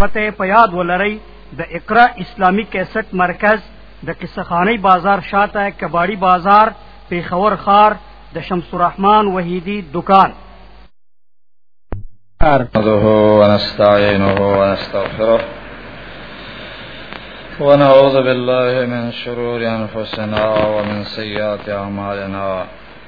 پته په یاد ولرئ د اقرا اسلامی کیسټ مرکز د قصخانی بازار شاته کباړی بازار پیښور خار د شمس الرحمن وحیدی دکان نحمده ونستعينه ونستغفره ونعوذ بالله من شرور أنفسنا ومن سيئات أعمالنا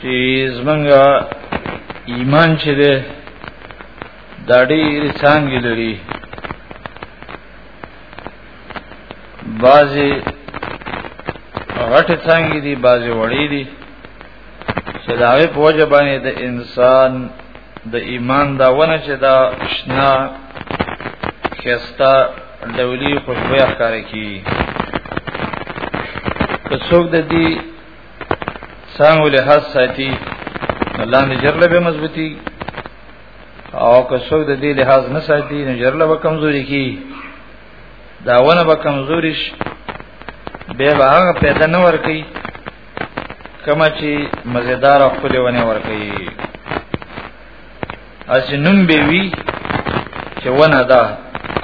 چې زمونږه ایمان چې ده دا ډېر څنګه لري بعضی غټ څنګه دي بعضی وړې دي چې دا وی په وجه باندې د انسان د ایمان دا ونه چې دا شنا خستا ډولی خوشبویا ښکار کی که څوک د دې څنګه له حس ساتي الله نه جرله به مضبوطی او که څوک د دې لحاظ نه ساتي نه جرله به کمزوري کی داونه به کمزوري شي به هغه پیدا نه ور کوي کما چې مزیدار خپل ونه ورکړي اسی نوم به وی چې ونه دا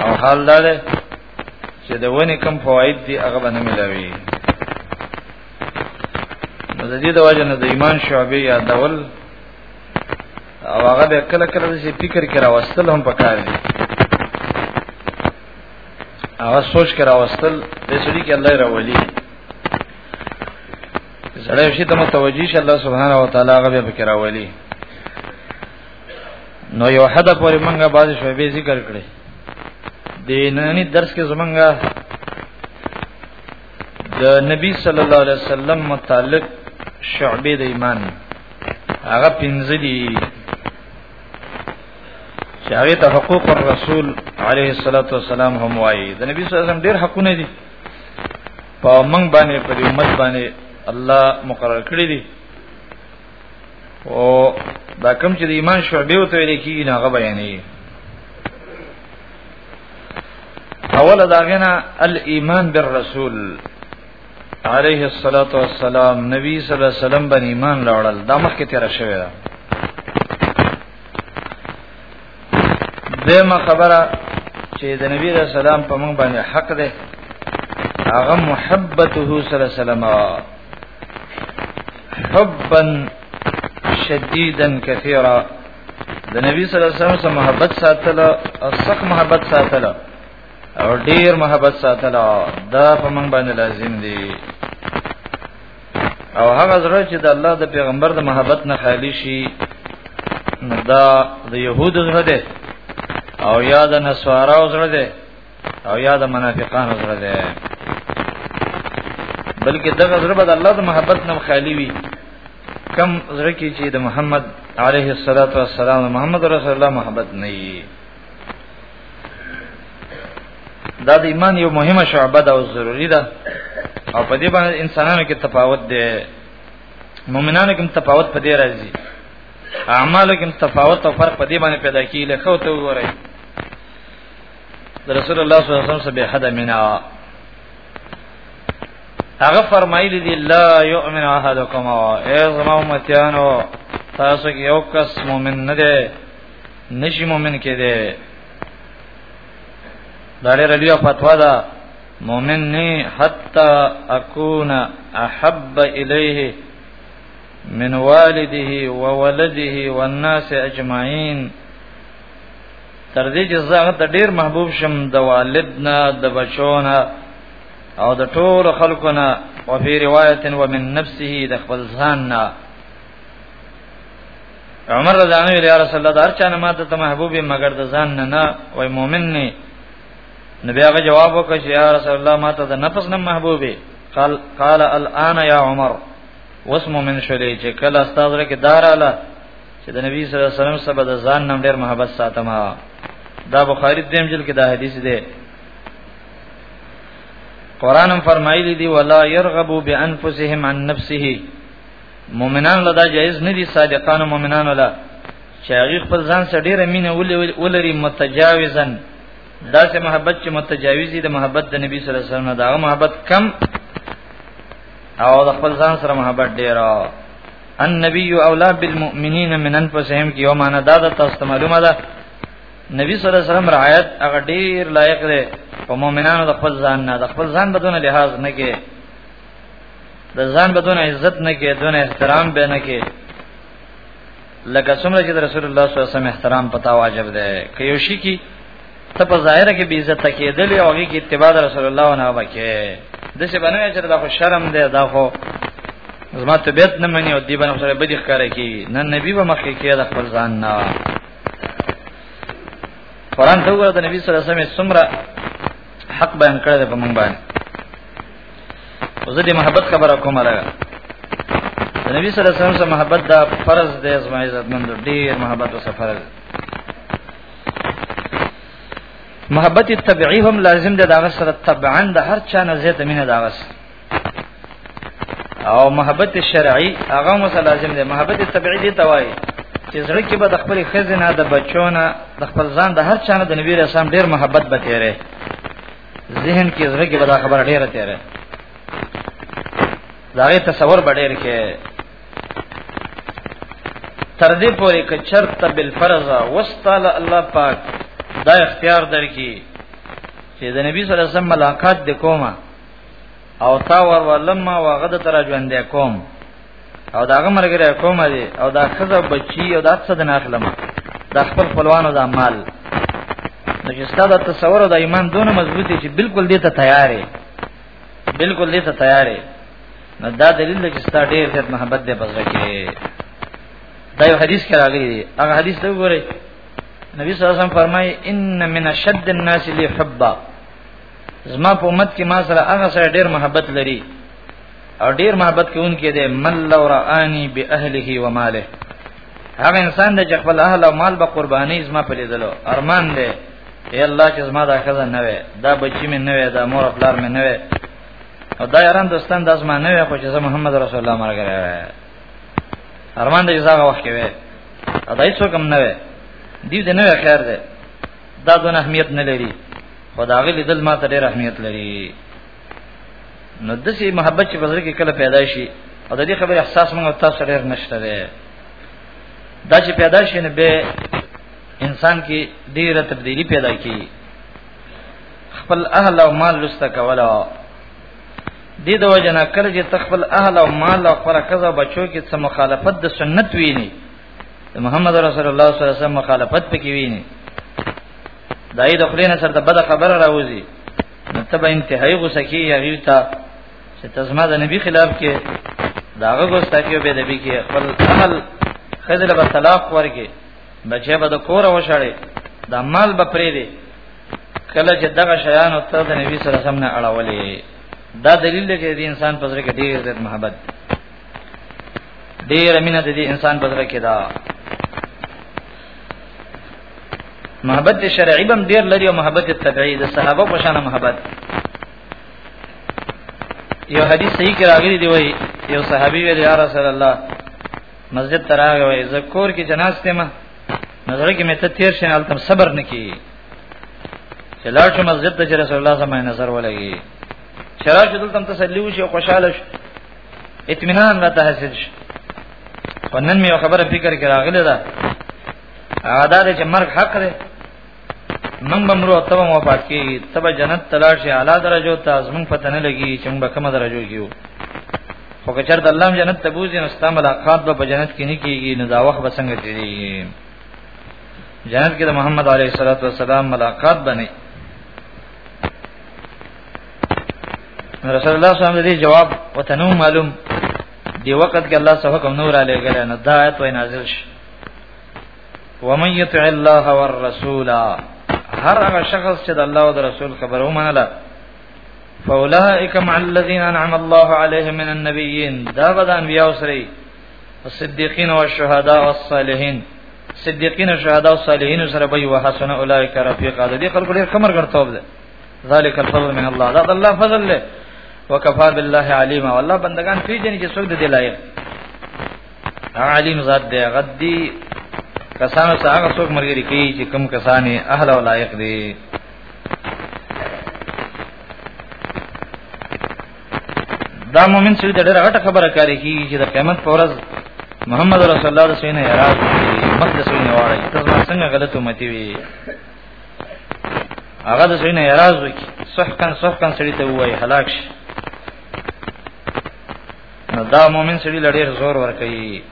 او حال دا ده چې د ونې کم فواید دي هغه باندې ملاوي نو د دې د وجه نه د ایمان شعبې یا دول او هغه به کله کله د فکر کې راوستل هم پکار دي هغه سوچ کې راوستل د سړي کې الله راولي سره شي ته متوجي شه الله سبحانه و تعالی هغه به فکر اولی نو یو حد پورې منګه باز شوي به ذکر کړي دینانی درس کې زمونږه د نبی صلی الله علیه وسلم متعلق شعبې د ایمان هغه پنځه دي چې هغه ته حقوق الرسول علیه الصلاۃ والسلام هم وایي د نبی صلی الله علیه وسلم ډېر حقونه دي په موږ باندې په دې امت باندې الله مقرر کړی دی او دا کوم چې د ایمان شعبې او ته لیکي نه غو بیانې اول دا غنا الايمان بالرسول عليه الصلاه والسلام نبی صلی الله علیه وسلم باندې ایمان راوړل دا مخکې تیر شوی دی دیمه خبره چې د نبی رسول سلام په موږ باندې حق ده هغه محبته صلی الله علیه وسلم حبا شدیدا کثیرا د نبی صلی الله علیه وسلم سره محبت ساتله او سخت محبت ساتله او ډیر محبت ساتله دا په موږ باندې لازم دی او هغه زړه چې د الله د پیغمبر د محبت نه خالی شي نو دا د يهود زړه دی او یا د نسوارا زړه دی او یا د منافقانو زړه دی بلکې دغه زړه به د الله د محبت نه خالی وي کم زړه کې چې د محمد عليه الصلاه والسلام محمد رسول الله محبت نه وي دا د ایمان یو مهمه شعبه ده او ضروری ده او په دې باندې انسانانو کې تفاوت دی مؤمنانو کې تفاوت په دې راځي اعمالو کې تفاوت او فرق په دې باندې پیدا کیږي لکه ته وګورئ رسول الله صلی الله علیه وسلم به حد منا هغه فرمایلی دی لا یؤمن احدکم ای زما امتیانو تاسو کې یو کس مؤمن نه دی نشي مؤمن کې دی دا ډېر لوی فتوا ده مؤمن نه حتا اكون احب اليه من والده وولده والناس اجمعين تر دې چې زه ته ډېر محبوب شم د والدنا د بچونه او د ټول خلقنا وفي روایت ومن نفسه د خپل ځان نه عمر رضی الله عنه یا رسول الله دار چا نه ماته ته محبوب مگر د ځان نه نه وای مؤمن نه نبی هغه جواب وکړ چې یا رسول الله ماته د نفس نه محبوب قال قال الان یا عمر وس مؤمن شولې چې کله استاد رکه داراله چې د نبی صلی الله علیه وسلم سره د ځان نم ډیر محبت ساتم دا بخاری دیم جل کې دا حدیث دی قران فرمایلی دی ولا يرغبوا بانفسهم عن نفسه مؤمنان له دا جایز نه دي صادقانو مؤمنانو له چې هغه خپل ځان سره ډیره مینه ولري متجاوزا دا سه محبت چې متجاوز دي د محبت د نبی صلی الله علیه وسلم دا محبت کم او د خپل ځان سره محبت ډیره النبي اولا بالمؤمنین من انفسهم کی یوم انا دا تاسو معلومه ده نبی صلی الله علیه وسلم رعایت هغه ډیر لایق دی په مؤمنانو د خپل ځان نه د خپل ځان بدون لحاظ نه کې د ځان بدون عزت نه کې دون احترام به نه کې لکه څومره چې رسول الله صلی الله علیه وسلم احترام پتا واجب ده که یو شي کې ته په ظاهر کې بی عزت کېدل او هغه کې اتباع رسول الله نه وکې د څه باندې چې دا خو شرم ده دا خو زما طبیعت نه مني او دی باندې سره بدی ښکارا کی نه نبی به مخکې کې د خپل ځان نه قرآن ته وګوره د نبی صلی الله علیه وسلم څومره حق بیان کړی په مونږ باندې زه د محبت خبره کوم راغله نبی صلی الله علیه وسلم سره محبت دا فرض دی زما عزت مند ډیر محبت وسه فرض محبت طبيعي هم لازم ده داغه سره طبعا د هر چا نه زیاته مینه داغه او محبت شرعي هغه مو لازم ده محبت طبيعي دي توای چې زړه کې به د خپل خزینه د بچونه د خپل ځان د هر چا نه د نبی رسام ډیر محبت به تیرې ذهن کې زړه کې به دا خبره ډیره تیره دا غي تصور به ډیر کې تر دې پورې ک چرت بالفرض واستعل الله پاک دا اختیار درکې چې د نبی صلی الله علیه وسلم ملاقات د کومه او تا ور ولما وغد تر ژوند کوم او داغه مرګره کومه دي او دا خزه بچي او دا څه د ناخلم دا خپل خپلوانو دا مال نو چې ستاسو د تصور او د ایمان دونه مضبوطی چې بالکل دې ته تیارې بالکل دې ته تیارې نو دا دلیل دی چې ستاسو ډېر زیات محبت دې بزره کې دا یو حدیث کې راغلی دی هغه حدیث ته وګورئ نبی صلی الله علیه وسلم فرمایي ان من شد الناس لحبا زما په امت کې ما سره هغه سره ډېر محبت لري او ډیر محبت کوونکی دی من لو رآنی باهله و ماله هغه انسان دی چې خپل اهل او مال به قرباني زما په لیدلو ارمان دی ای الله چې زما دا خزه نه وي دا بچی مې نه وي دا مور خپل مې نه وي او دا یاران دوستان د زما نه وي خو چې محمد رسول الله مرګ راوي ارمان دی زغه وخت کې وي دا هیڅ کوم نه وي دی دې نه خیر دی دا دونه اهمیت نه لري خدای غلی دل ما ته ډېر اهمیت لري نو د سي محبت چې بزرګ کله پیدا شي او د دې خبرې احساس موږ تاسو ډېر نشته دی دا چې پیدا شي نه به انسان کې ډېره تبدیلی پیدا کی خپل اهل او مال لسته کولا دې د وجنه کله چې تخپل اهل او مال او خپل کزا بچو کې څه مخالفت د سنت ویني محمد رسول الله صلی الله علیه وسلم مخالفت پکې ویني دای د خلینو سره د بد خبره راوځي مطلب انتهایی غوسه کی یغی تا چې تزما د نبی خلاف کې داغه غوسه کی به نبی کې خپل عمل خزل به طلاق ورګي بچي به د کور وشړي د مال به پرې دی کله چې دغه شیان او ته د نبی سره سم نه اړولې دا دلیل دی چې د انسان په سره کې ډیر زیات محبت دی ډیر مینه د دې انسان په زړه کې ده محبت شرعي بم ډیر لري او محبت طبيعي د صحابه په شان محبت یو حدیث صحیح کې راغلی دی وای یو صحابي ویل یا رسول الله مسجد ته راغی وای زکور کې جناز ته ما نظر کې مې ته تیر شین التم صبر نکي چې لاړ شو مسجد ته رسول الله صلی الله علیه وسلم نظر ولګي شراب دلته تسلی وشي خوشاله شو اطمینان را تحصیل شي ونن مې خبره فکر کې راغله دا هغه دا چې مرګ حق دی من بمرو ته مو پات کی تب جنت تلاش شي اعلی درجو ته زمون پته نه لګي چې موږ کومه درجو کیو خو که چرته الله جنت ته بوزي نو ستاسو ملاقات به په جنت کې نه کیږي نو دا وخت به څنګه تیریږي جنت کې د محمد علیه الصلاۃ والسلام ملاقات بنئ رسول الله صلی الله علیه وسلم جواب وتنو معلوم دی وخت کې الله صلی کوم نور علی ګل نه دا آیت وای نازل شي ومن یطع الله والرسول هر هغه شخص چې د الله او د رسول خبره ومنله فاولائک مع الذین انعم الله علیهم من النبیین دا بدن بیا وسری الصدیقین والشهداء والصالحین صدیقین او شهدا او صالحین سره به وحسن اولئک رفیقا د دې خلکو ډیر خمر ګرځوب ده ذالک الفضل من الله دا الله فضل له وکفا بالله علیم والله بندگان پیژني چې څوک د دې لایق عالم ذات دی غدی کسانو سره هغه څوک مرګري کوي چې کم کسانې اهل او لایق دي دا مومن چې ډېر غټه خبره کوي چې د قیامت پر ورځ محمد رسول الله صلی الله علیه وسلم نه راځي مخ د سوینه واړی تاسو څنګه غلط امتی وي هغه د سینې اعتراض وکي صحکان صحکان سړی ته وای هلاک شي نو دا مؤمن سړی لړیر زور ور کوي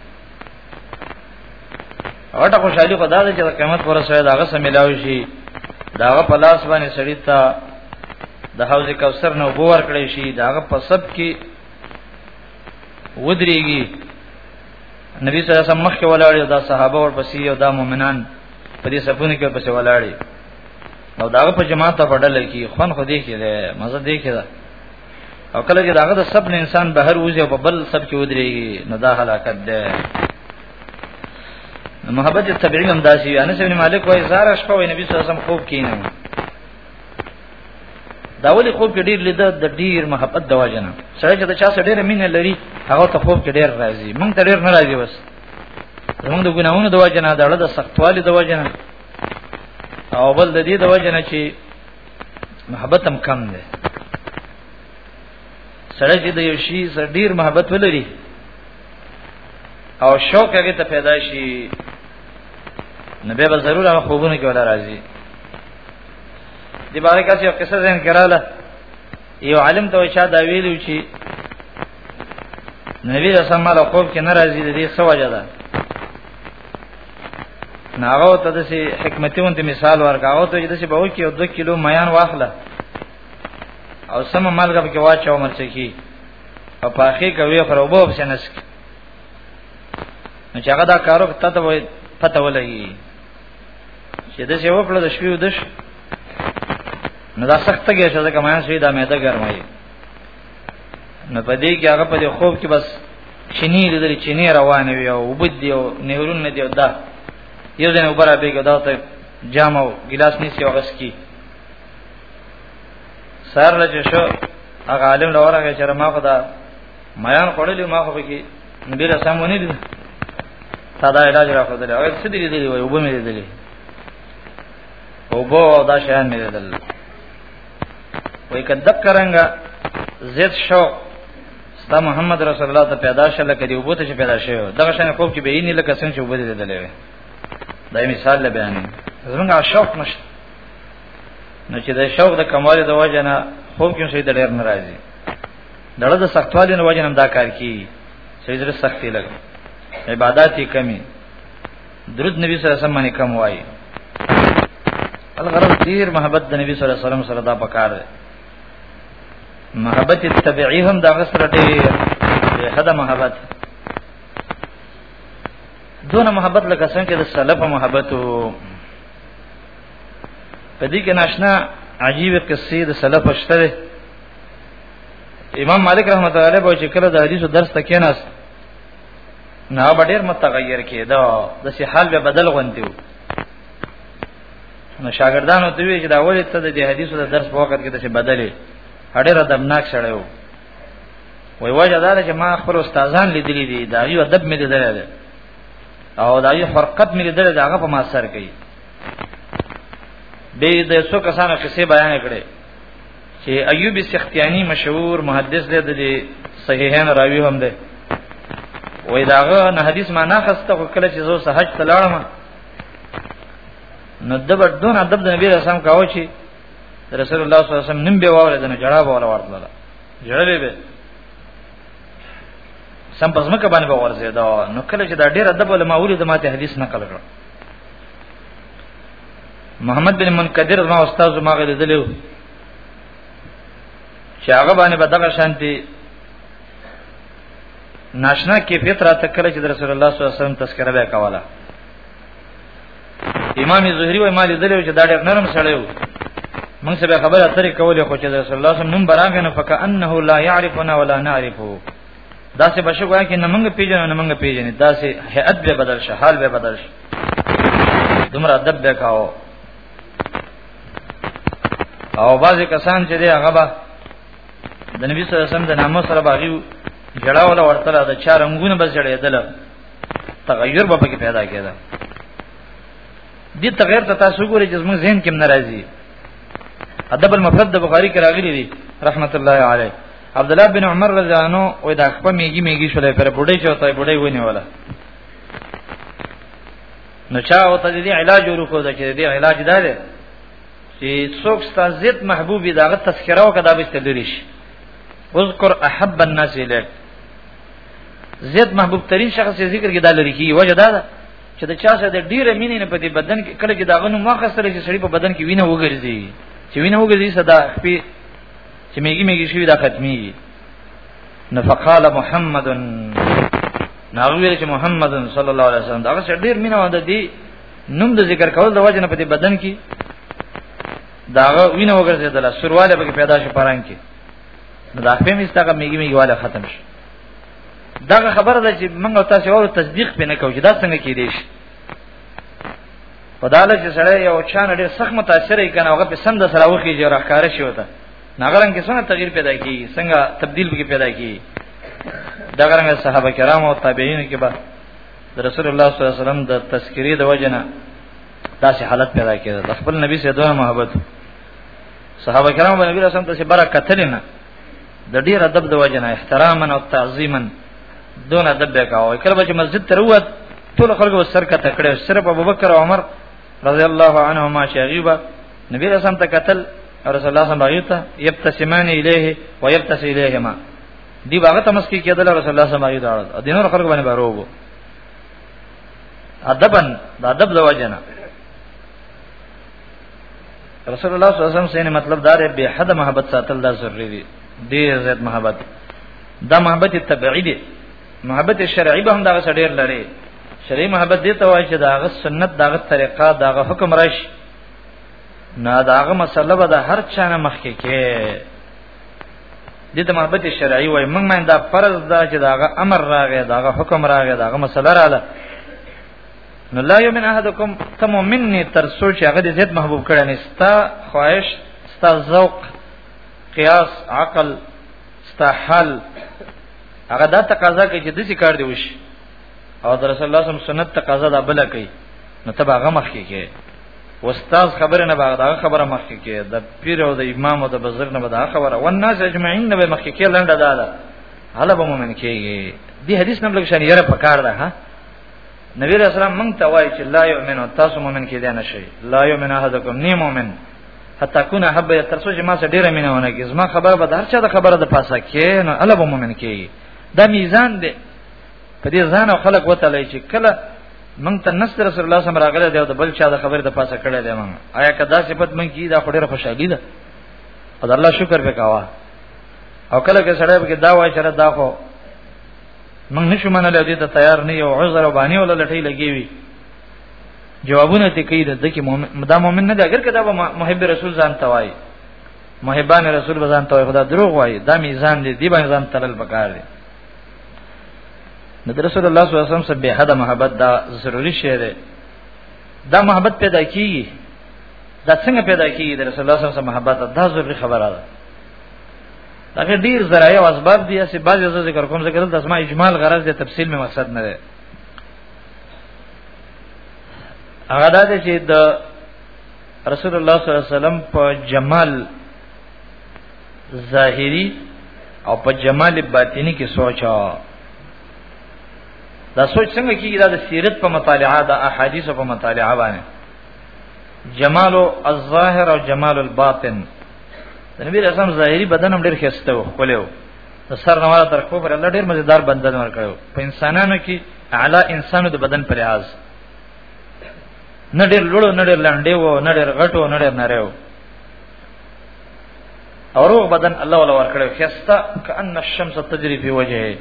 اورته خوشالي خدا دې چې قیامت پر سره دا غسه ملاوي شي داغه پلاس باندې سړی ته د حوض کوثر نو بور کړی شي داغه په سب کې ودرېږي نبی صلی الله علیه وسلم مخکې ولاړ دا صحابه او پسې او دا مؤمنان په دې صفونه کې پسې ولاړ او دا په جماعت په ډله کې خون خو دې کې ده مزه دې کې ده او کله چې داغه د سب نه انسان بهر وځي او په بل سب کې ودرېږي نو دا هلاکت ده محبت تبعیم هم داسي انس ابن مالک وایي زار شپه وي نبی صلی الله علیه وسلم خوب کینم دا ولي خوب کې ډیر لید د ډیر محبت د واجنه سره چې د چا سره ډیر مینه لري هغه ته خوب کې ډیر راځي مونږ ته ډیر نه راځي بس زمونږ د ګناونو د واجنه د اړه د سختوالي د واجنه او بل د دې د واجنه چې محبت هم کم ده سره چې د یو شی سره ډیر محبت ولري او شوق هغه ته پیدا شي نبی به ضرور هغه خوبونه کې ولا راځي دی باندې کا چې قصه زین کړاله یو عالم ته چا دا ویلو چې نبی رسول الله خوب کې ناراضي دي څه وجه ده ناغو ته د سي حکمتون ته مثال ورکاو ته د سي به وکی او 2 کیلو میان واخله او سم مالګه به کې واچو مرچ کی او پاخي کوي خرابو به سنس نو چې هغه دا کارو ته ته پته ولګي چې د څه وکړه د شپې ودش نو دا سخت کې شو ځکه ما شوی دا مې ته ګرمای نو په دې کې هغه په دې خوب کې بس چینی لیدل چینی روان وی او وبد دی او نهرون نه دی دا یو ځنه وبره به ګدا ته جام او ګلاس نیسی او غس کی سر لږ شو هغه عالم لورغه چې ما خدا میان خړلې ما خو کې نبی رسامونه دي تا دا علاج را خدای او څه دې دې وي وبو مې دې دې وبو دا شان مې دې دل وای کدک کرانګه زید شو ستا محمد رسول الله ته پیدا شله کدی وبو ته پیدا شوی دا شان خوب کې به یې نه لکه څنګه چې وبو دې دې دلې دا مثال له بیان زمونږ شوق نشته نو چې د شوق د کمال د وجه نه خوب کې شي د ډیر ناراضي دړه د سختوالي نه وجه نه دا کار کی سې زره سختي لګي عبادت کمی درود نبی صلی الله علیه وسلم باندې کم وایي الغرض ډیر محبت د نبی صلی الله علیه وسلم سره دا پکار دی محبت طبيعي هم دا غسر ډیر حدا محبت دون محبت لکه څنګه د سلف محبت په دې کې ناشنا عجیب قصې د سلف شته امام مالک رحمت الله علیه به چې کله د حدیثو درس ته کېناست نه ډیر متغیر کېده د سي حال به بدل غوندیو نو شاګردانو ته وی چې دا ولې ته د حدیثو د درس په وخت کې د څه بدلې هډه ردمناک سره و وی وجه دا چې ما خپل استادان لیدلې دي دا یو ادب مې لیدل او دا یو فرقت مې لیدل دا هغه په ما سر کوي به د څو کسانو کیسې بیان کړي چې ایوب سختیانی مشهور محدث دی د صحیحین راوی هم دی وای داغه نه حدیث ما نه خسته خو کله چې زو سحج تلاړم نو د بدون ادب د نبی رسام کاوه چې رسول الله صلی الله علیه وسلم نیم به واور دنه جړا به ولا ورته ده جړلې به سم پزما ک باندې به ورځه دا نو کله چې دا ډیر ادب ول ما ولید ما ته حدیث نقل کړ محمد بن منقدر ما استاد ما غل دلیو چې هغه باندې به دغه شانتي ناشنا کیفیت را تکړه چې رسول الله صلی الله علیه وسلم تذکرہ به کوله امام زهری و مال دلیو چې دا ډېر نرم سړی و موږ سره خبره اترې کولې خو چې رسول الله صلی الله علیه وسلم نوم براغنه فکانه لا يعرفنا ولا نعرفه دا څه بشه وای کې نمنګ پیژنه نمنګ پیژنه دا څه هيئت به بدل شه حال به بدل شه دومره ادب به کاو او بعضی کسان چې دی هغه به د نبی صلی الله علیه وسلم د نامو سره باغیو جړاول ورته د چا رنگونه بس جړېدل تغیر به پکې پیدا کېده دې تغیر ته تاسو ګورئ چې موږ ذهن کې ناراضي ادب المفرد د بخاری کې راغلي دي رحمت الله علیه عبد الله بن عمر رضی الله عنه وې دا خپل میګي میګي شولې پر بډې چوتای بډې ونی ولا نو چا او ته دې علاج ورکو دا چې دې علاج دا دی چې څوک ستاسو ضد محبوبي دا غت تذکرہ او کدا به تدریش اذكر احب الناس الیک زید محبوب ترین شخص ذکر کې دا لري کی وجه دا ده چې د چا سره د ډیره مینې نه پدې بدن کې کله چې دا غنو مخه سره چې سړی په بدن کې وینه وګرځي چې وینه وګرځي صدا په چې میګي میګي شوی دا ختمي نو فقال محمد ناغوی چې محمد صلی الله علیه وسلم دا څه ډیر مینه وند دي نوم د ذکر کول د وجه نه په بدن کې داغه وینه وګرځیدله سرواله به پیدا شي پران کې نو دا فهم استګه میګي میګي والا ختم شي داغه خبره ده چې موږ تاسو ورو تصدیق پې نه کوو چې دا څنګه کېدې شي پداله چې سره یو چانه ډېر سخت متاثر ای کنه هغه په سند سره وخی چې راخاره شي وته ناغران کې څنګه تغییر پیدا کی څنګه تبديل به پیدا کی دا غرنګ صحابه کرام او تابعین کې به رسول الله صلی الله علیه وسلم د تذکری د وجنه داسې حالت پیدا کړي د خپل نبی سره دوه محبت صحابه کرام باندې نبی رسول ته بره قتل نه د ډیر ادب د وجنه احتراما او تعظیما دون ادب به کاوه کله چې مسجد ته وروت ټول خلکو سر کا تکړه صرف ابوبکر او عمر رضی الله عنهما شغیبا نبی رسول ته قتل او رسول الله صلی الله علیه وسلم یبتسمان الیه و یبتس الیهما دی هغه تمسکی کېدل رسول الله صلی الله علیه وسلم او دینور خلکو باندې باروغو ادبن د ادب د وجنه رسول الله صلی الله علیه وسلم سینه مطلب دا دی به حد محبت ساتل دا ضروری دی ډیر زیات محبت دا محبت طبيعي دی محبت شرعي به هم دا سړی لري شرعي محبت دی ته وایي چې دا غ سنت دا غ طریقه دا غ حکم راش نه دا غ مسله به د هر چا نه مخکې کې دې ته محبت شرعي وای موږ مې دا فرض دا چې دا غ امر راغی دا غ حکم راغی دا غ مسله رااله نو لا یمن احدکم تم مني تر سوچ هغه دې زیات محبوب کړي نه ستا خواهش ستا ذوق قیاس عقل ستا حال هغه دا تقاضا کوي چې د څه کار دی وشي او در رسول الله صم سنت تقاضا دا بل کوي نو تبا هغه مخ کې کې استاد خبره نه باغ دا خبره مخ کې کې د پیر او د امام او د بزرګ نه دا خبره والناس اجمعین نه مخ کې کې لنډه دا ده هله به مؤمن کېږي دی حدیث نم لږ شان یره پکار ده ها نبی رسول الله مونږ ته وایي چې لا یؤمن تاسو مؤمن کې دی نه شي لا یؤمن احدکم نی مؤمن حتا کون حب تر څو چې ما سره ډیره مینه ونه کې زما خبره به هر چا د خبره د پاسه کې نو الله به مؤمن کې دا میزان دی په دې ځان او خلق وته لای چې کله مونږ ته نس رسول الله سم راغله دی او د بل چا د خبره د پاسه کړه دی مونږ آیا کدا صفت مونږ کی دا خډه خوشحالي ده او الله شکر وکاوه او کله کې سړی به دا وای چې دا خو موږ نشو منل دې ته تیار نه یو عذر باندې ولا لټي لګي وي جوابونه ته کوي د ځکه مؤمن دا مؤمن نه دی اگر کدا به محب رسول ځان توای محبان رسول به ځان توای خدا دروغ وای دا میزان دی دی باندې ځان تلل پکار دی نو رسول الله صلی الله علیه وسلم سره به حد محبت دا ضروری شی دی دا محبت پیدا کیږي دا څنګه پیدا کیږي د رسول الله صلی الله علیه وسلم محبت دا ضروری خبره ده هغه ډیر ذرایع او اسباب دي چې بعضی زو ذکر کوم ذکر د اسماء اجمال غرض د تفصیل می مقصد نه ده هغه دا چې د رسول الله صلی الله علیه وسلم په جمال ظاهری او په جمال باطینی کې سوچا دا سوچ څنګه کیږي دا د سیرت په مطالعه د احادیث په مطالعه باندې جمال الظاهر او جمال الباطن د نبی رسول الله ظاهري بدن هم ډیر خسته و خپلو د سر نواله تر خو پر الله ډیر مزیدار بدن ورکړو په انسانانو کې اعلی انسانو د بدن پر لحاظ نه ډیر لوړ نه ډیر لاندې و نه ډیر غټ و نه ډیر نری و اورو بدن الله ولا ورکړو خسته کأن الشمس تجري في وجهه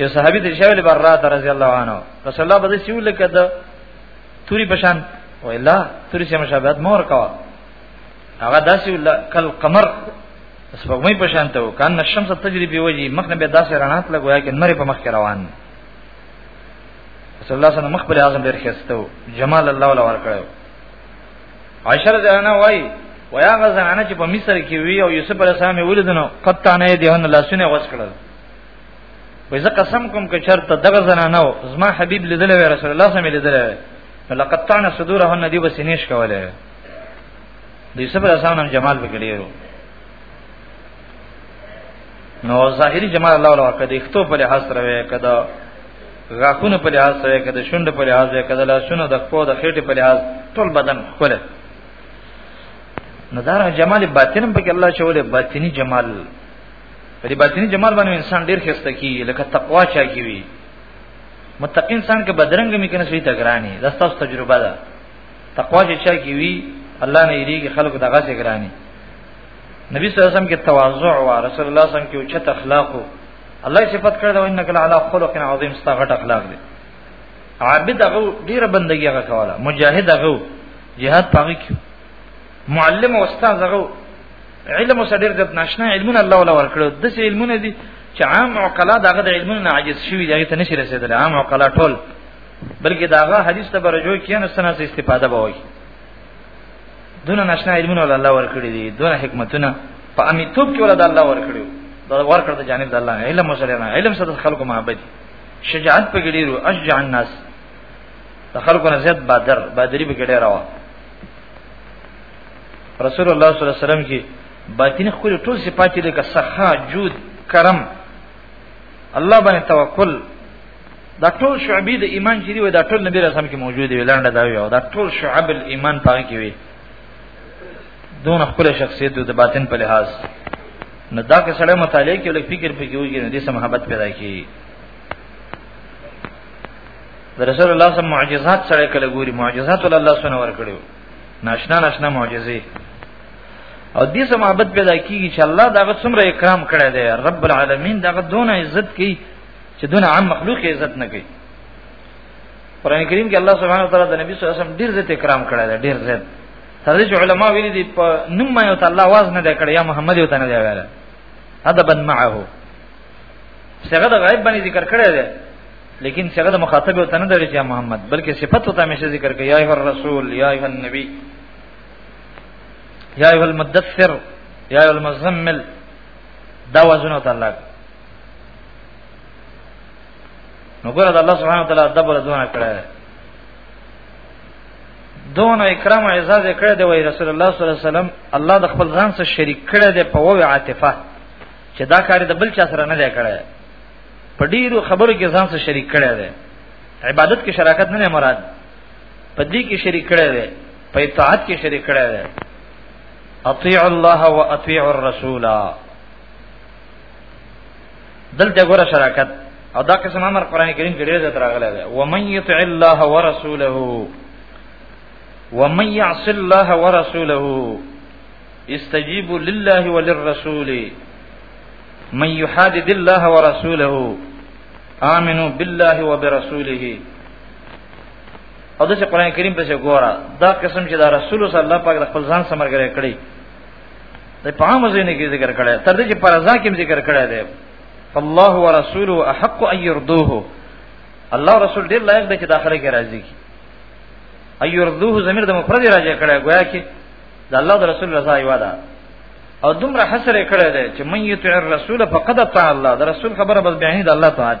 یو صحابي د شاول برا رضی الله عنه رسول الله بده سیول کده توري بشان ویلا توري سم شابهت مور کوا هغه داسې کل قمر سپوږمۍ په شان ته وکړ نو شمس تجربه وږي مخ نه به داسې رڼات لګویا کې نری په مخ کې روان دی صلی الله علیه وسلم مخبر اعظم ډیر خسته جمال الله ولا ورکړو عائشہ رضی الله عنها وای ویا غزنانه چې په مصر کې وی او یوسف علیه السلام ولیدنو قطع نه دی هن لاسونه وس کړل وای زه قسم کوم چې چرته دغه زنانه و زما حبیب لیدل وی رسول الله صلی الله علیه وسلم لیدل وی لقد طعن صدورهن دی وسینیش کوله د یوسف علی السلام نام جمال وکړیو نو ظاهری جمال الله ولا کده اختو په لحاظ سره وې کده غاخونه په لحاظ سره کده شونډ په لحاظ وې کده لاسونه د خپو د خېټې په لحاظ ټول بدن خپل نو دا جمال باطن په کې الله شولې باطنی جمال په دې باطنی جمال باندې انسان ډیر خسته کی لکه تقوا چا کی وی متقین انسان کې بدرنګ میکنه سوی تګرانی دا تاسو تجربه ده تقوا چې چا کې وي الله نه یریږي خلکو دغه څه ګرانی نبی صلی الله علیه وسلم کې تواضع او رسول الله صلی الله علیه وسلم کې اوچت اخلاق الله صفات کړو انک لعلى خلق عظیم ستا غټ اخلاق دي عابد هغه ډیره بندګي هغه کوله مجاهد هغه jihad پاږي کې معلم او استاد هغه علم او صدر د ناشنا علمونه الله ولا ورکړو د سې علمونه دي چې عام عقلا دغه د علمونو عاجز شوی دی هغه ته نشي رسیدل عام عقلا ټول بلکې داغه حدیث ته برجو کې نه سنا سي استفاده به وي دون نشنا علمونه ول الله ورکړي دي دون حکمتونه په امیتوب کې ول الله ورکړي دا ورکړه د جانب د الله علم مسره نه علم سره خلکو محبت شجاعت په ګډیرو اشجع الناس د خلکو نه زیات بادر بادری په ګډه راو رسول الله صلی الله علیه وسلم کې باطن خپل ټول صفات لکه سخا جود کرم الله باندې توکل دا ټول شعبې د ایمان چې دی دا ټول نبی رسول کې موجود وي لاندې دا وي دا ټول شعب الایمان پاره کې وي دون خپل شخصیت د باطن په لحاظ نو دا که سړی مطالعه کوي لکه فکر پکې وږي نو دې سم محبت پیدا کی د رسول الله سم معجزات سره کله ګوري معجزات ول الله سونه ور کړو ناشنا ناشنا معجزې او دې سم محبت پیدا کیږي چې الله دا څومره اکرام کړی دی رب العالمین دا دونه عزت کوي چې دونه عام مخلوق عزت نه کوي قران کریم کې الله سبحانه وتعالى د نبی صلی الله علیه وسلم ډیر زیات اکرام کړی دی ډیر زیات تر دې علماء ویلي دي په نوم یو ته الله واز نه دی کړی یا محمد یو ته نه دی ویل ادبا معه څنګه د غیب باندې ذکر کړی دی لیکن څنګه د مخاطب یو ته نه دی چې محمد بلکې صفت ته همیشه ذکر کوي یا ایه الرسول یا ایه النبی یا ایه المدثر یا ایه المزمل دا وزن ته الله نو ګره د الله سبحانه وتعالى ادب له دونه کړه دون اکرام عزاز کړه دی وای رسول الله صلی الله علیه وسلم الله د خپل ځان سره شریک کړه دی په وو عاطفه چې دا کار د بل چا سره نه دی کړی په ډیرو خبرو کې ځان سره شریک کړه دی عبادت کې شراکت نه مراد په دې کې شریک کړه دی په اطاعت کې شریک کړه دی اطیع الله واطیع الرسول دلته ګوره شراکت او دا قسم امر قران کریم کې ډېر ځات راغلی دی و من یطع الله ورسوله و من یعص الله ورسوله استجیب لله وللرسول من يحادد الله ورسوله آمنو بالله وبرسوله او دغه قران کریم په څیر ګوره دا قسم چې دا رسول صلی الله پاک د خپل ځان سمرګره کړی د په عام ځینې کې ذکر کړی تر دې چې پر ځا کې ذکر کړی دی الله ورسوله احق ان يرضوه الله رسول ډیر لایق دی چې داخله کې راځي کی ان يرضوه زمير د مفرد راځي کړی گویا کې د الله د رسول رضا یو ده او دومره حسره کړی دی چې من یطع الرسول فقد طاع الله د رسول خبره بس بیان دی الله تعالی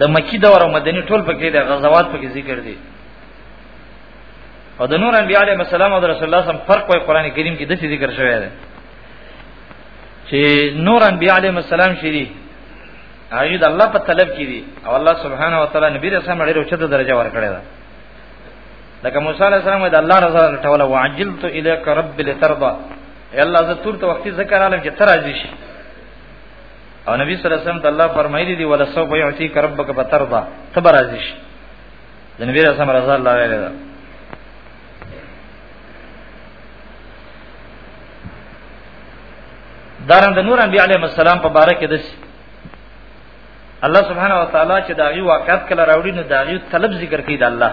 د مکی دور او مدنی ټول پکې د غزوات پکې ذکر دي او د نور انبیاء علیهم السلام او د رسول الله سم فرق وي قران کریم کې د څه ذکر شوی دی چې نور انبیاء علیهم السلام شری هغه د الله په طلب کې دي او الله سبحانه و تعالی نبی رسول الله ډېر اوچته درجه ورکړی ده لکه موسی علیه السلام د الله رضا لټوله وعجلت الیک رب لترضى الله زه تور ته وختي ذکر عالم چې تر راځي شي او نبی صلی الله علیه وسلم الله فرمایلی دی ولا سو بیعتی کربک بترضا تبر ازش د نبی رسول الله رضی الله علیه وسلم دارن د نور انبیاء علیهم السلام په باره کې دسی الله سبحانه و تعالی چې داغي واقعات کله راوړي نو داغي طلب ذکر کوي د الله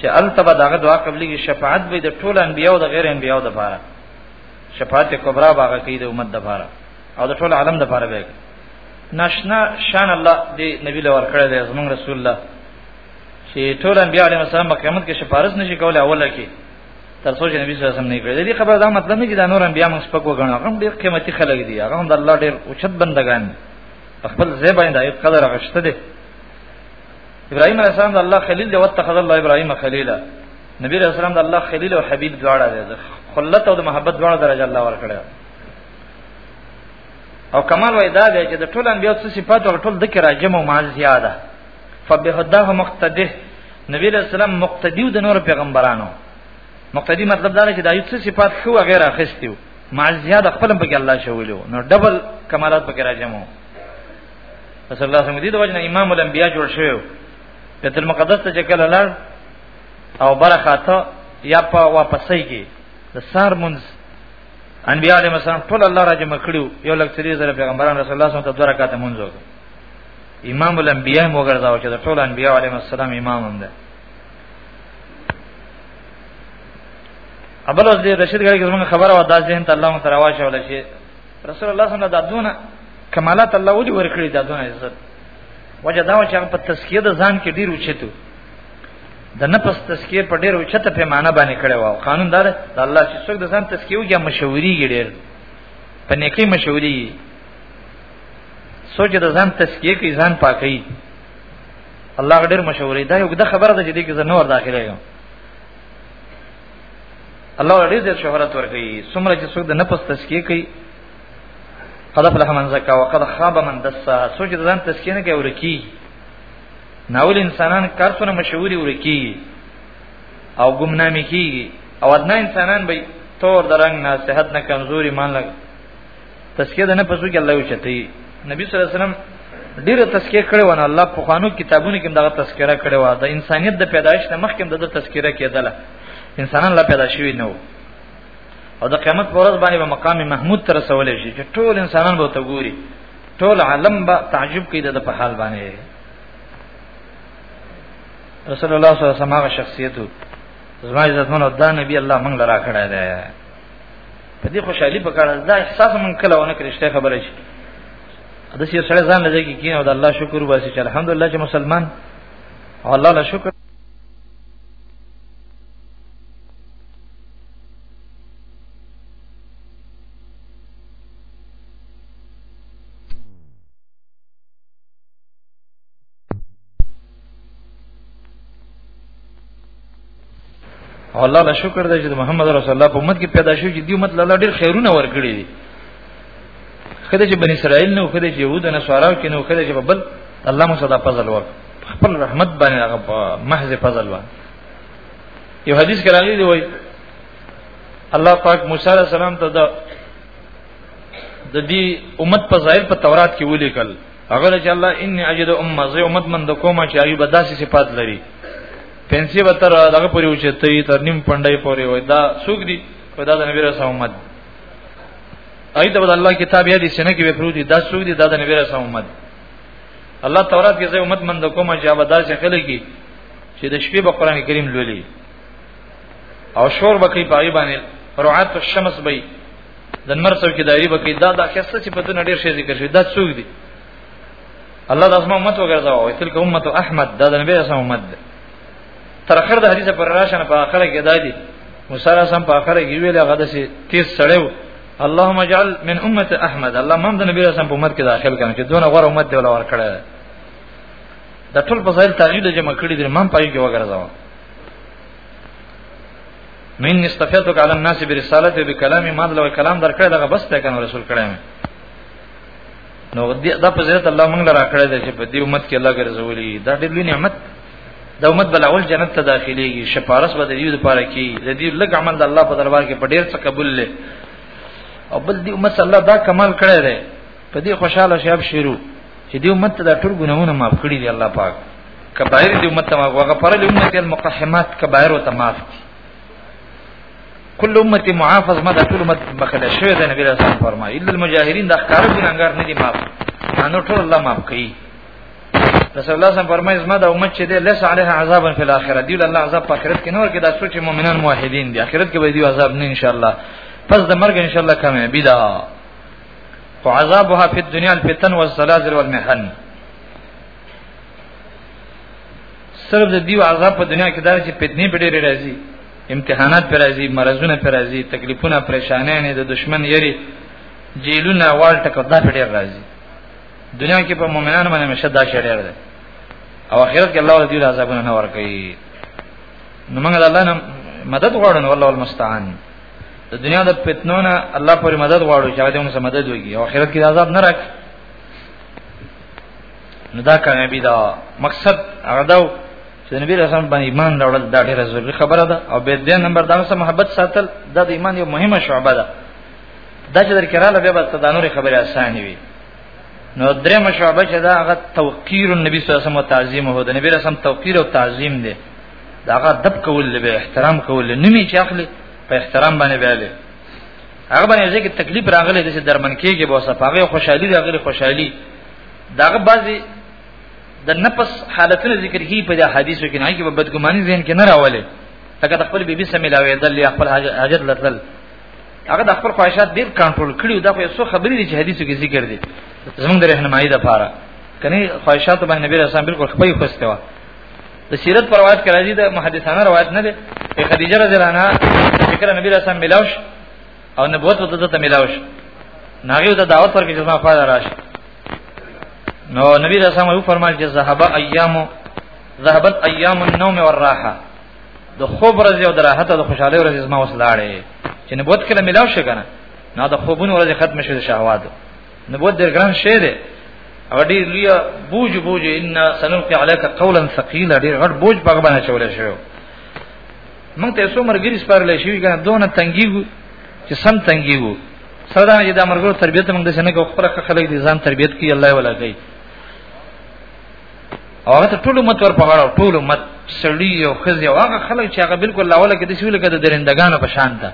چې التبه دغه دعا قبليږي شفاعت به د ټول انبيو او د غیر انبيو د پاره شفاعت کبرا باغه کوي د امت د پاره او د ټول عالم د پاره به ناشنا شان الله دی نبی لور کړی دی زمون رسول الله چې ټول انبیاء علیهم السلام په قیامت کې شفارس نشي کولای اوله کې تر څو چې نبی صلی الله علیه وسلم نه کړی دې خبره دا مطلب نه چې دا نور انبیاء موږ سپک وګڼو هغه ډېر قیمتي خلک دي هغه د الله ډېر اوچت بندگان خپل ځای باندې قدر غشته دي ابراهيم عليه السلام د الله خليل دی واتخذ الله ابراهيم خليلا نبی رسول الله د الله خليل او حبيب دواړه دی خلت او د محبت دواړه درجه الله ورکړي او کمال وای دا دی چې د ټول انبیو څخه صفات او ټول ذکر راجم او مال زیاده فبهداه مقتده نبی رسول الله مقتدیو د نور پیغمبرانو مقتدی مطلب دا دی چې د ایت صفات خو غیر اخستیو مال زیاده خپل په کې الله شویلو نو ډبل کمالات په کې راجمو صلی الله علیه وسلم دې د وجنه امام الانبیاء جوړ شوی بیت المقدس ته چکل لړ او برخاته یا په واپسې کې د سار منځ انبیاء علیهم السلام ټول الله را جمع کړو یو لک سری زره پیغمبران رسول الله صلی الله علیه وسلم ته دوه رکعات منځ وکړ امام الانبیاء مو ګرځاو چې د ټول انبیاء علیهم السلام امام هم ده ابل اوس دې رشید ګړې کې زموږ خبره و دا ذهن ته الله متروا شول شي رسول الله صلی الله علیه وسلم کمالات الله ودی ورکړي دا دونه عزت وجه دا چې هغه په تسکیه د ځان کې ډیر اوچتو د نفس تسکیه په ډیر اوچته پیمانه باندې کړي واو قانون دار د الله چې څوک د ځان تسکیه وګیا مشوري ګډیر په نیکی مشوري سوچ د ځان تسکیه کې ځان پاکي الله ډیر مشوري دا یو د خبره ده چې دې کې زنور داخله یم الله ډېر زیات شهرت ورکړي څومره چې څوک د نفس تزکیه کوي قد افلح من زکا وقد خاب من دسا سوچ د ځان تزکیه نه کوي ورکی ناول انسانان کارونه مشهوري ورکی او ګمنامي کی او ادنا انسانان به تور درنګ نه صحت نه کمزوري مان لګ تسکیه د نفس کې الله وچتي نبی صلی الله علیه وسلم ډیره تسکیه کړې ونه الله په خوانو کتابونو کې دغه تذکرہ کړې و د انسانیت د پیدایش نه مخکې دغه تذکرہ کېدله انسانان لا پیدا شوی نه او د قیامت پر ورځ باندې به مقام محمود تر رسول شي چې ټول انسانان به ته ګوري ټول عالم به تعجب کوي د په حال باندې رسول الله صلی الله علیه وسلم هغه شخصیت زما عزت منو دا نبی الله موږ لرا کړی دی په دې خوشحالي په کار دا احساس مونږ کله ونه کړی شته خبره شي د سیر سره ځان لږه کې کینه او د الله شکر وباسي چې الحمدلله چې مسلمان او الله له شکر الله له شکر دی چې محمد رسول الله په امت کې پیدا شو چې دی امت لاله ډیر خیرونه ورکړي دي خدای چې بنی اسرائیل نو خدای چې يهود نه سوارو کې نو خدای چې ببل الله مو صدا فضل ور خپل رحمت باندې هغه محض فضل و یو حدیث کې راغلی دی وای الله پاک موسی علیہ السلام ته د دې امت په ظاهر په تورات کې ولیکل هغه چې الله ان اجد امه زه امت من د کومه چې هغه بداسي صفات لري پنسي به تر دغه پورې وچتې تر نیم پندای پورې وای دا سوق دي خدا د نبی رسول امت اې ته الله کتاب یې دي سنه کې به پروت دي دا سوق دي دا د نبی رسول امت الله تورات کې زه امت من د کومه چې هغه بداسي خلګي چې د شپې په قران کریم لولي او شور بکی پای باندې رعات الشمس بی د نمبر څو کې دایری بکی دا دا کیسه چې په دې ډېر شي ذکر شوی دا څوک دی الله د اسمه امت وګرځاو تلک امه احمد دا د نبی اسمه امت ده تر اخر د حدیث پر راشنه په اخر کې دایلی موسی رسام په اخر کې ویل هغه د سي تیز سړیو اللهم اجعل من امه احمد الله مم د نبی رسام په امت کې داخل کړي چې دونه غوړ امت دی ولا ور کړی دا ټول فضایل تعجیل جمع کړی دي مم پای کې وګرځاو من استفیتک علی الناس برسالت و بکلام ما دلو کلام درکړه دغه بس ته کنه رسول کړه نو دا فضیلت الله موږ لرا کړی دی چې په دې امت کې الله ګرځولي دا ډېر لوی نعمت دا امت بل اول جنت ته داخليږي شفارس به د دې لپاره کې د دې لږ عمل د الله په دربار کې په ډېر څه قبول لې او بل دې امت الله دا کمال کړی دی په دې خوشاله شاب شروع چې دې امت ته دا ټول ګناهونه معاف کړي دي الله پاک کبایر دې امت ته معاف وغفر لي امت المقحمات کبایر ته معاف دي کل امت معافظ ما دا ټول امت بخله شوی دی نبی رسول فرمایي الا المجاهرین دا ښکار ګناګار نه دي معاف نو ټول الله معاف کوي رسول الله صلی فرمایي زما د امت چې ده لس علیها عذاب فی الاخره دی الله عذاب په آخرت کې نور کې دا سوچ مؤمنان موحدین دي آخرت کې به دی عذاب نه ان شاء الله پس د مرګ ان شاء الله کمه بيدا وعذابها في الدنيا الفتن والزلازل والمحن صرف د دیو عذاب په دنیا کې دا چې فتنې په ډېرې راځي امتحانات پر راځي مرزونه پر راځي تکلیفونه پریشانې نه د دشمن یری جیلونه وال ټک دا په ډېر راځي دنیا کې په مؤمنانو باندې مشه دا شې ډېر ده او اخرت کې الله دې عذابونه نه ورکړي نو موږ الله نه مدد غواړو والله المستعان د دنیا د فتنو نه الله پورې مدد غواړو چې هغه موږ مدد وکړي او آخرت کې عذاب نه راک نو دا کامیابی دا مقصد هغه دا چې نبی رسول باندې ایمان راوړل دا ډیره ضروری خبره ده او به دې نمبر دا سره محبت ساتل دا د ایمان یو مهمه شعبه ده دا چې درکراله به بس دا نور خبره اسانه وي نو درې مشابه چې دا هغه توقیر النبی صلی الله علیه وسلم او تعظیم هو د نبی رسول توقیر او تعظیم دی داغه دب کول به احترام کول نه می چاخلی په احترام باندې بیاله هغه باندې ځکه تکلیف راغلی د درمن کېږي به صفاغه خوشحالي راغلی خوشحالي داغه بعضي د نفس حالتونه ذکر کی په حدیثو کې نه کې په بدګماني ذهن کې نه راولې لکه د خپل بیبي سره ملاوي دل یا خپل حاجت لرل هغه د خپل خواهشات ډیر کنټرول کړیو دا خو یو څه خبرې دي چې حدیثو کې ذکر دي زمونږ د رهنمایي لپاره کني خواهشات باندې نبی رسول بالکل خپل خوسته و د سیرت پر روایت کې راځي د محدثانه روایت نه ده چې خدیجه رضی الله عنها چې کله نبی رسول ملاوش او نبوت ته ته ملاوش ناغه ته دعوت ورکړي چې ما فاده راشي نو نبی رسول الله فرمایل چې ذهب ایام ذهبت ایام النوم والراحه د خوب ورځې او د راحت او د خوشحالۍ ورځې زما وسلاړې چې نبوت کله ملاوش کنه نو د خوبونو ورځې ختم شوه شهوات نبوت ډېر ګران شی دی او ډېر لوی بوج بوج ان سنلقي عليك قولا ثقيلا ډېر غټ بوج په باندې چول شو مونږ ته څو مرګري سپارل شي کنه دونه تنګيګو چې سم تنګيګو سره دا د مرګرو تربيت مونږ د سنې کو خپل خلک دي ځان تربيت کوي الله ولا کوي او هغه ټول امت ور په غاړه ټول امت سړی او خزي او هغه خلک چې هغه بالکل لاوله کې د سیول کې د درندګانو په شان ده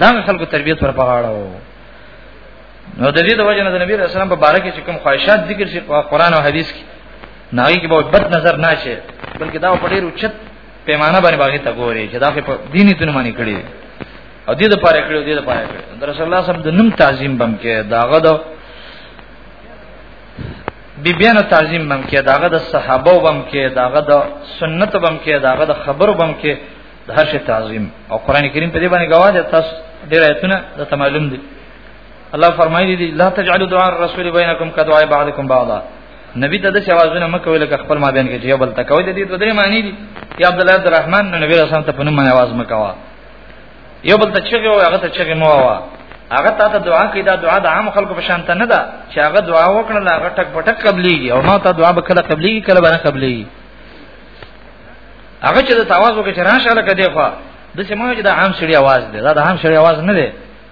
دا خلکو تربيت ور په غاړه نو د دې د وجه نه د نبی رسول الله په باره کې چې کوم خواهشات ذکر شي په قران او حدیث کې ناغي کې به بد نظر نه شي بلکې دا په ډیر اوچت پیمانه باندې باغې ته ګوري چې دا په دیني تونه باندې کړی او دې د پاره کړو دې د پاره کړو در رسول الله صاحب د نوم تعظیم بم کې داغه د بیبیانو تعظیم بم کې داغه د صحابه بم کې داغه د سنت بم کې داغه د خبر بم کې د هر شي تعظیم او قران کریم په دې باندې گواه ده تاسو ډیر ایتونه د تمعلوم دي الله فرمایلی دی لا تجعلوا دعاء الرسول بینکم کدعاء بعضکم بعضا نبی ته د شوازونه مکه ویل که خپل ما بین کې یو بل تکوي د دې دوه درې معنی دي یا عبد الله عبد الرحمن نبی رسول الله ته په نوم आवाज مکوا یو بل ته چغه او هغه ته چغه مو وا هغه ته ته دعا کوي دا دعا د عام خلکو په شان ته نه ده چې هغه دعا وکړه لا هغه ټک پټک قبليږي او ما ته دعا به کله قبليږي کله به نه قبليږي هغه چې د تواز وکړي چې راشه لکه دی خو د سیمه چې د عام سړي आवाज دی دا د عام سړي आवाज نه دی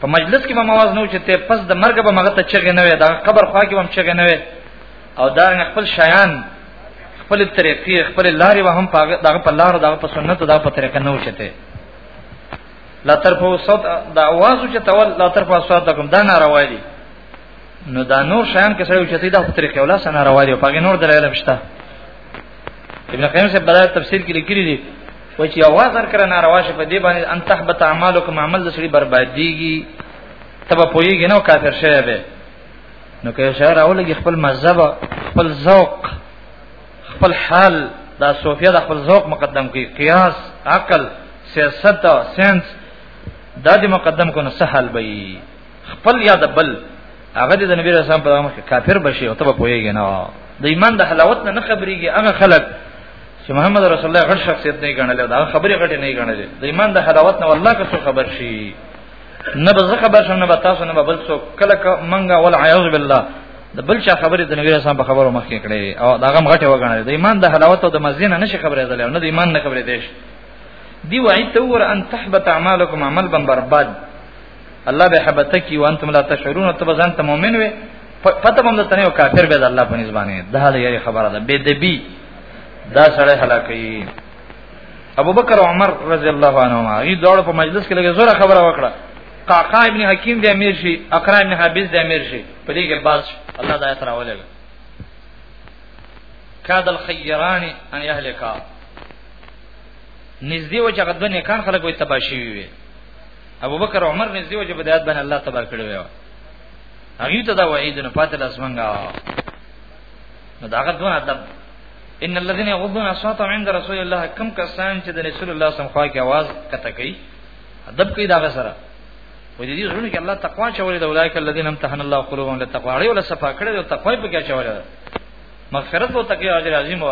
په مجلس کې به مواز نو چې ته پس د مرګ به مغه ته چغې نه وي دا قبر خوا کې به چغې نه وي او دا خپل شیان خپل طریقې خپل لارې به هم پاګه دا په لار دا په سنت دا په طریقه نه وشته لا ترفو صوت دا आवाज چې تول لا ترفو صوت کوم دا ناروا دي نو دا نور شیان کې سره وچتي دا په طریقې ولا سره ناروا دي پاګه نور دلایل مشته ابن قیم سے بدایت تفسیر کې لیکلي دي و چې आवाज ورکړه ناروا شي په دې باندې ان تحبط اعمالکم عمل د سړي برباديږي تبه پويږي نو کافر شي به نو که شعر اولګي خپل مذهب خپل ذوق خپل حال دا صوفیا د خپل ذوق مقدم کوي قیاس عقل سیاست ساينس دا دې مقدم کو نه سهل وي خپل یا د بل هغه د نبی رسول په دغه کافر بشي او ته پوهیږي نه د ایمان د حلاوت نه خبريږي هغه خلک چې محمد رسول الله غټ شخصیت نه ګڼل دا خبرې غټې نه ګڼل د ایمان د حلاوت نه والله که څه خبر شي نه به زه خبر شم نه به تاسو نه به بل څوک کله منګه ول عیاذ بالله د بل چا خبرې د نبی رسول په خبرو مخکې کړې او دا غم غټه وګڼل د ایمان د حلاوت او د مزینه نشي خبرې دل نه د ایمان نه خبرې دیش دی وایي تو ور ان تحبط اعمالکم عمل بن برباد الله به حبتک کی وانتم لا تشعرون ته بزن ته مؤمن وي پته مونږ ته نه کافر به الله په نسبانه دا یې خبره ده بدبی دا سره هلاکي ابو بکر عمر رضی الله عنهما ای دوړ په مجلس کې لګي زوره خبره وکړه قاقا ابن حکیم د امیر شي اقرا ابن حابس د امیر شي په دې کې باز الله دا تر اوله کاد الخيران ان يهلكا نږدې و چې غدنه کان خلک وي تباشي وي ابو بکر عمر نه دیو چې بدایت باندې الله تبار کړی وي هغه ته دا وایي جن پاتې لاس منګا نو دا هغه دونه ادب ان الذين يغضون اصواتهم عند رسول الله کم کسان چې د رسول الله صلی الله علیه आवाज کته کوي ادب کوي دا سره و دې زړه کې الله تقوا چولې دا اولایک الذين امتحن الله قلوبهم للتقوا اړې ولا صفا کړې او تقوا په کې چولې مغفرت او تقوا اجر عظیم و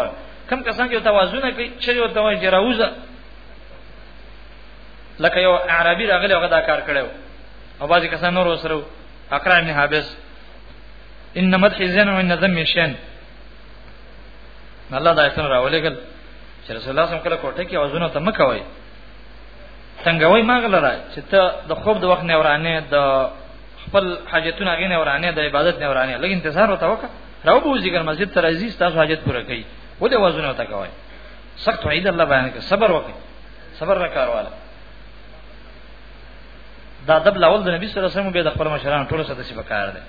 کم کسان چې توازن کوي چې یو توازن راوځه لکه یو عربي راغلی هغه دا کار کړو او بعضی کسان نور وسره اقرا ابن حابس ان مدح زن و ان ذم شن الله دا ایتن راولېګل چې رسول الله صلی الله علیه وسلم کوټه کې اوازونه ته مکوي څنګه وای ماغلره چې ته د خوب د وخت نه ورانه د خپل حاجتونه غینه ورانه د عبادت نه ورانه لګ انتظار وته وکړه راو بوزي ګر مسجد تر عزیز تاسو حاجت پوره کړئ ولې وازونه وته کوي سخت وعید الله بیان کړ صبر وکړئ صبر وکړ والا دا ادب لاول د نبی صلی الله علیه وسلم به د خپل مشران ټول سره څه وکړ دي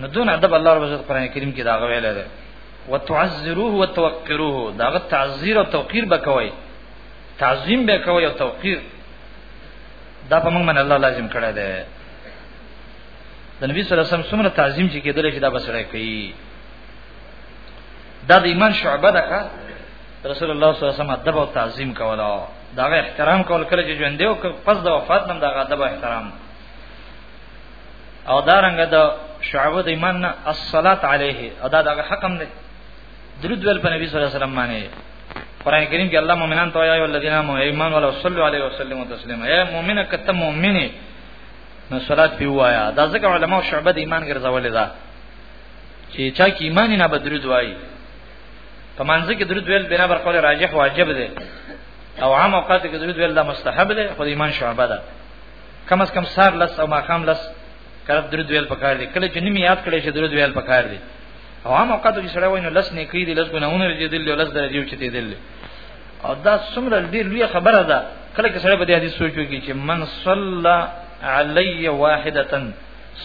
نو دون ادب الله رب عزت قران کریم کې دا غویل دی وتعذروه وتوقروه دا غ تعذير او توقير بکوي تعظیم به کوي او توقير دا په موږ من الله لازم کړی دی د نبی صلی الله علیه وسلم څومره تعظیم چې کېدل چې دا بسړی کوي دا د ایمان شعبه ده کا رسول الله صلی الله علیه وسلم ادب او تعظیم کولا دا غ احترام کول کړي چې ژوند دی او پس د وفات نن دا غ ادب احترام او دا رنګ د شعبه د ایمان نه الصلات علیه ادا دا غ حکم دی درود ول په نبی صلی الله علیه وسلم باندې قران کریم کې الله مؤمنان ته وایي الذين امنوا ایمان ولا صلوا علیه وسلم تسلیما اے مؤمنه کته مؤمنه نو صلات پیوایا دا ځکه علماء شعبه د ایمان ګرځولې ده چې چا کې ایمان نه بدرود وایي په منځ کې درود ویل بنا بر قول راجح واجب دی او عام اوقات کې درود ویل دا مستحب دی خو ایمان شعبه ده کم از کم سار لس او ماقام لس کړه درود ویل پکار دی کله چې نیمه یاد کړي چې درود ویل پکار دی او عام اوقات کې سره وینو لس نه کوي دي لس ګناونه لري دي لس درجه چې دي دي او دا څومره ډیر لوی خبره ده کله کې سره به دې حدیث سوچو کې چې من صلی علی واحده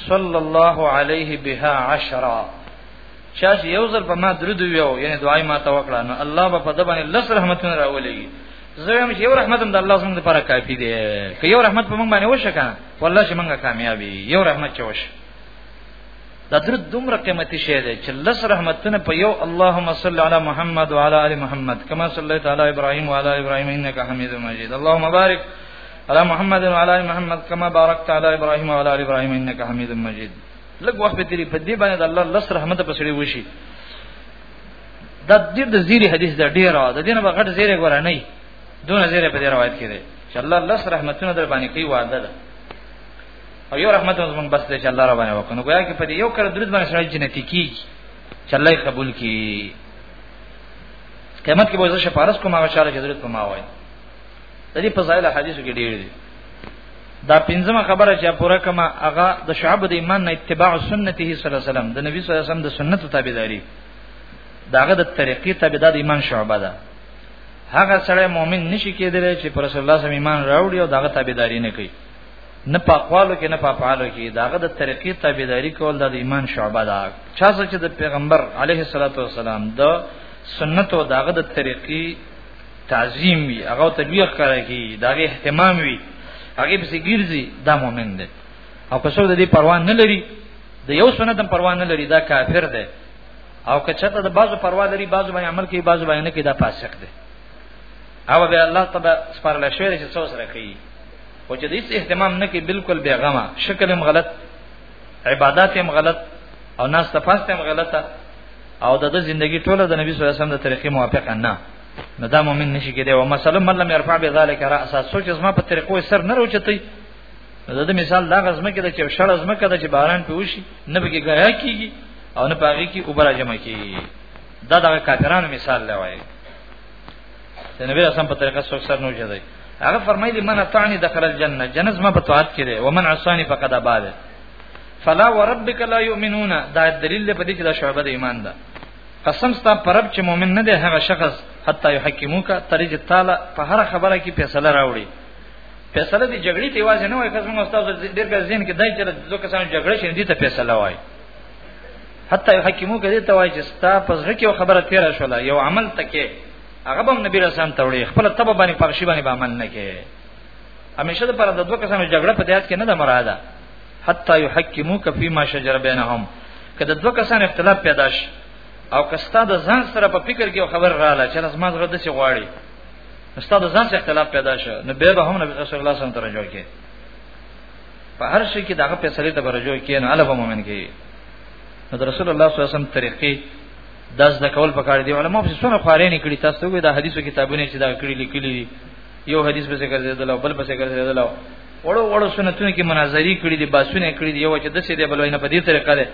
صلی الله علیه بها عشرا چا چې یو ځل په ما درود ویو یعنی دعای ما ته وکړه نو الله به په د باندې لس رحمتونه راولېږي زه هم یو رحمت هم د الله څخه لپاره کافی دی که یو رحمت په موږ باندې وشه کنه والله چې موږ کامیابی یو رحمت چې وشه دا در دومره قیمتي شی دی چې لس رحمتونه په یو اللهم صل علی محمد وعلى ال محمد کما صلیت علی ابراهیم وعلى ابراهیم انک حمید مجید اللهم بارک على محمد وعلى ال محمد كما باركت على ابراهيم وعلى ال ابراهيم انك حميد مجيد لږ وخت به تیری په دې باندې د الله لس رحمت په سړي وشي د دې د زیری حدیث د ډیر او د دینه بغټ زیره ګور نه دی دون زیره په دې روایت کې دی چې الله لس رحمتونه در باندې کوي وعده ده او یو رحمت زمون بس دې چې الله را باندې وکړو ګویا کې په دې یو کړه درود باندې سړي جنتی کیږي چې الله قبول کړي قیامت کې به زه شفارس کوم هغه چاله چې درود په ما وایي د دې په ځای له حدیثو کې ډېر دي دا پنځمه خبره چې پوره کما هغه د شعب د ایمان نه اتباع سنته صلی الله علیه وسلم د نبی صلی الله علیه وسلم د سنتو تابعداري داغه د طریقې تابعدار ایمان شعبه ده هغه سره مؤمن نشي کېدلی چې پر رسول الله صلی ایمان راوړي او داغه تابعداري نه کوي نه پاکوالو کې نه پاپالو کې داغه د طریقې تابعداري کول د ایمان شعبه ده چا چې د پیغمبر علیه الصلاۃ والسلام د سنت او داغه د طریقې تعظیم وی هغه ته بیا ښکارا کی دا غي اهتمام وی هغه به ګرځي دا مؤمن دی او که څو د دې پروا نه لري د یو سنت هم پروا نه لري دا کافر دی او که چاته د بازو پروا لري بازو باندې عمل کوي بازو باندې نه کوي دا فاسق دی او به الله تبا سپار له شوی چې څو سره کوي او چې دې اهتمام نه کوي بالکل بیغمه شکل هم غلط عبادت هم غلط او ناس تفاست هم غلطه او د ژوندۍ ټوله د نبی صلی الله علیه وسلم د طریقې موافقه نه نو دا مؤمن نشي کېدی او مثلا من لم يرفع بذلك راسا سوچ زما په طریقو سر نه روچتي دا د مثال دا غزمه کې د چې شړ زما کې د چې باران په وشي نه به ګیا کیږي او نه پاږي کې اوبر جمع کیږي دا د کافرانو مثال لوي د نبی رسول په طریقه سوچ سر نه وجدي هغه فرمایلی من اطاعنی دخل الجنه جنز ما بتوعد کړي ومن عصانی فقد اباد فلا وربک لا یؤمنون دا دلیل په دې چې دا شعبه د ایمان ده قسم ستا پرب چې مؤمن نه دی هغه شخص حتی یحکمو کا ترج تعالی په هر خبره کې فیصله راوړي فیصله دی جګړې ته واځي نه وای که څنګه استاد ډیر ګر زین کې دای چې دوه کسان جګړه شي دي ته فیصله وای حتی یحکمو کا دې ته وای چې ستا په ځکه کې خبره تیر شول یو عمل تکې هغه به نبی رسول ته وړي خپل تبه باندې پرشي باندې عمل نه کې همیشه د پر د دوه کسانو جګړه په دیات کې نه ده مراده حتا یحکموک فیما شجر بینهم کله دوه کسان اختلاف پیدا شي او کستا د ځان سره په فکر کې خبر رااله چې لازم زړه د څه غواړي استاد ځان سره اختلاف پیدا شو نو به به هم نبی رسول الله صلی الله علیه وسلم ته رجوع کې په هر شي کې دغه فیصله ته رجوع کې نه الوب مؤمن کې نو رسول الله صلی الله علیه وسلم طریقې داس د کول پکاره دی علماء په سونه خوارې نه کړی تاسو وګورئ دا حدیثو کتابونه چې دا کړی لیکلي یو حدیث به ذکر زیدل او بل به ذکر زیدل وړو وړو سنتونو کې مناظری کړې دي باسونه کړې دي یو چې د سې دی بل وینه په دې طریقه ده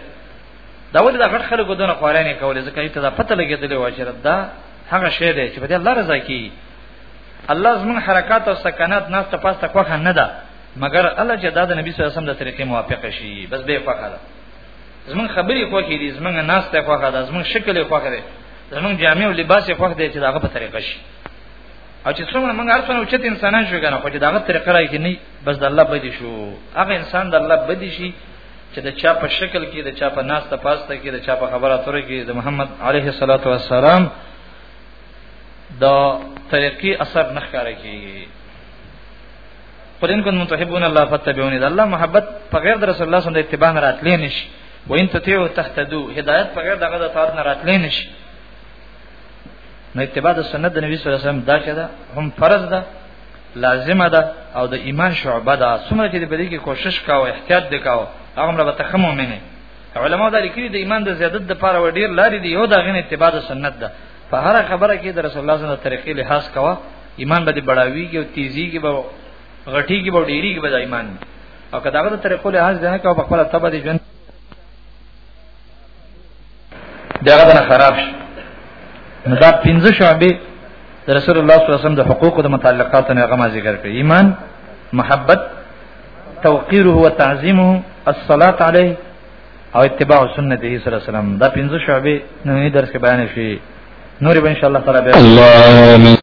دا ولې دا غټ خلکو دونه قرانه کولې ځکه چې دا پته لګېدلې و چې دا هغه شی دی چې په دې الله رضا کی الله زمون حرکات او سکنات نه ته پاسته کوخه نه ده مګر الله چې دا د نبی صلی الله علیه وسلم د طریقې موافق شي بس به فقره ده زمون خبرې کوخې دي زمون ناس ته کوخه ده زمون شکل کوخه ده زمون جامع او لباس کوخه ده چې داغه په طریقه شي او چې څومره موږ هر څونه اوچت انسانان شو کنه خو چې داغه طریقه راځي نه بس د الله بدی شو هغه انسان د الله بدی شي چې د چا په شکل کې د چا په ناس ته پاسته کې د چا په خبره اترې کې د محمد عليه الصلاه والسلام د طریقې اثر نه ښکار کیږي قل ان كنتم تحبون الله فاتبعوني د الله محبت په غیر د رسول الله صلی الله علیه وسلم د اتباع نه راتلې نشي وان تطيعوا تهتدوا هدایت په غیر دغه د اطاعت نه راتلې نشي نو اتباع د سنت د نبی صلی الله علیه وسلم دا کده هم فرض ده لازمه ده او د ایمان شعبه ده څومره چې په دې کې کوشش کاو احتیاط وکاو هغه مله ته خمو مینه علماء دا لیکلي د ایمان د زیادت د پاره وړیر لارې دی یو دا غن اتباع د سنت ده په هر خبره کې د رسول الله صلی الله علیه وسلم طریقې لحاظ کاوه ایمان به بڑاوی کې او تیزی کې به غټی کې به ډیری کې به ایمان او کداغه طریقو لحاظ نه کاوه په خپل تبه دي ژوند دا غدنه خراب شي نو دا پنځه شعبې د رسول الله صلی الله علیه وسلم د حقوقو د متعلقاتو نه غما ذکر کړي ایمان محبت توقیره و تعظیمه الصلاه علیه او اتباع سنت صلی الله علیه وسلم دا پنځه شعبې نو درس کې بیان شي نور به ان شاء الله تعالی الله